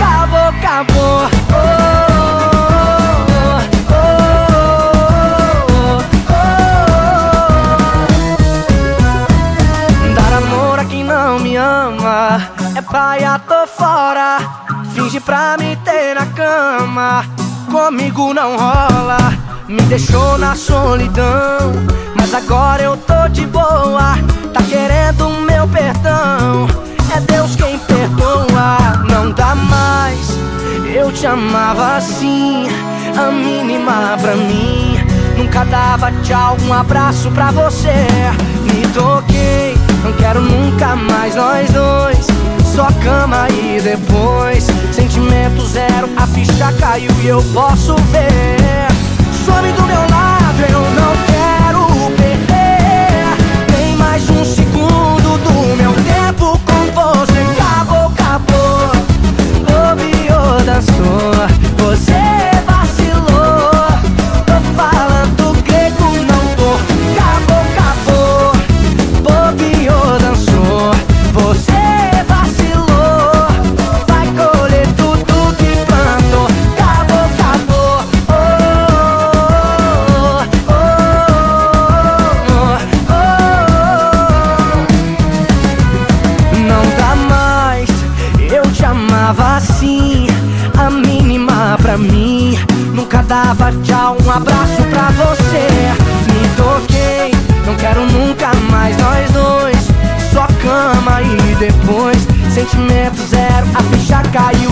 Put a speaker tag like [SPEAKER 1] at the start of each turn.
[SPEAKER 1] Acabou, acabou. Dar amor a quem não me ama é paia, tô fora. Finge pra me ter na cama, comigo não rola. Me deixou na solidão, mas agora eu tô de boa. Tá querendo eu te amava assim, a mínima pra mim. Nunca dava tchau, um abraço pra você. Me toquei, não quero nunca mais nós dois. Só cama e depois Sentimento zero, a ficha caiu e eu posso ver amava assim A mínima pra mim. Nunca dava tchau, um abraço pra você. Me toquei, não quero nunca mais nós dois. Só cama e depois Sentimento zero, a ficha caiu,